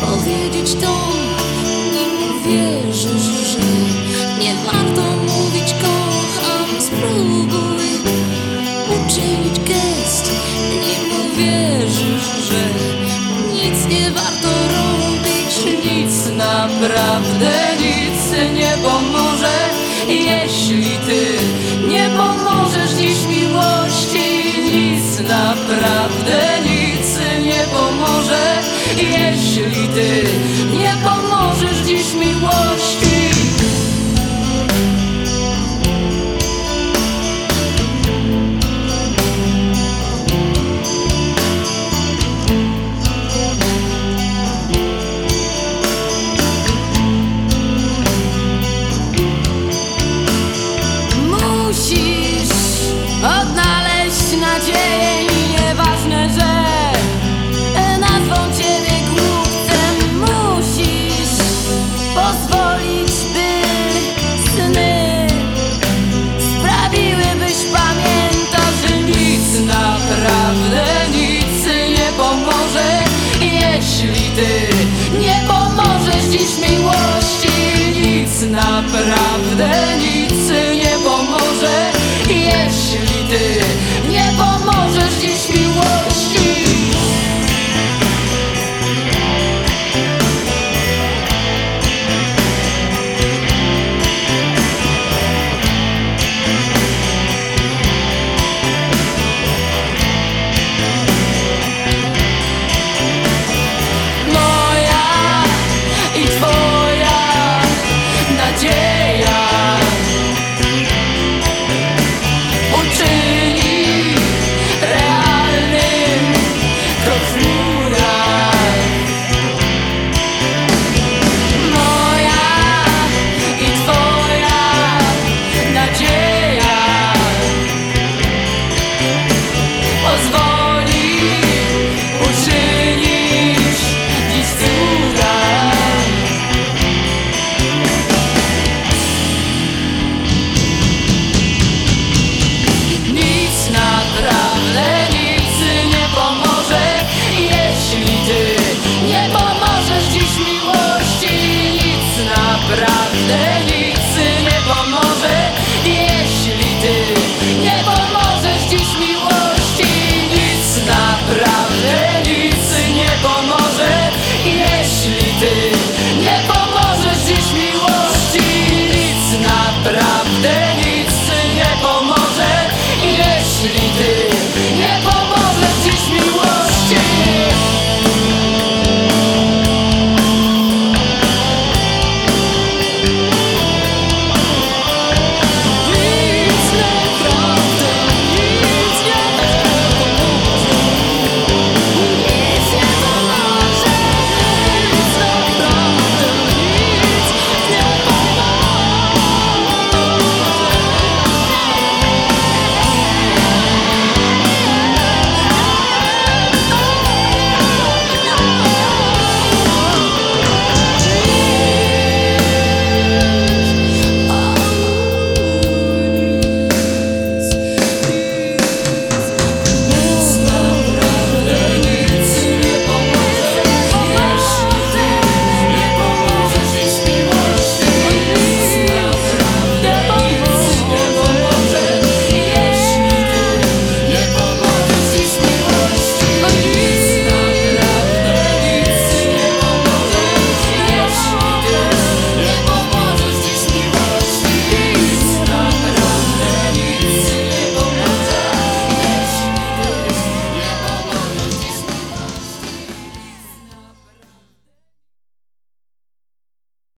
powiedzieć to, że nie warto mówić kocham. Spróbuj uczynić gest wierzysz, że nic nie warto robić, nic naprawdę nic nie pomoże, jeśli ty nie pomożesz dziś miłości, nic naprawdę nic nie pomoże, jeśli ty nie pomożesz dziś miłości. Musisz odnaleźć nadzieję i nieważne, że nazwą ciebie głupcem. Musisz pozwolić, by sny sprawiłybyś pamiętać, że nic naprawdę nic nie pomoże, jeśli ty nie pomożesz dziś miłości. Nic naprawdę nic nic nie pomoże Jeśli ty nie pomożesz dziś miłości Nic naprawdę nic nie pomoże. Jeśli ty nie pomożesz dziś Nic nic nie pomoże. Jeśli ty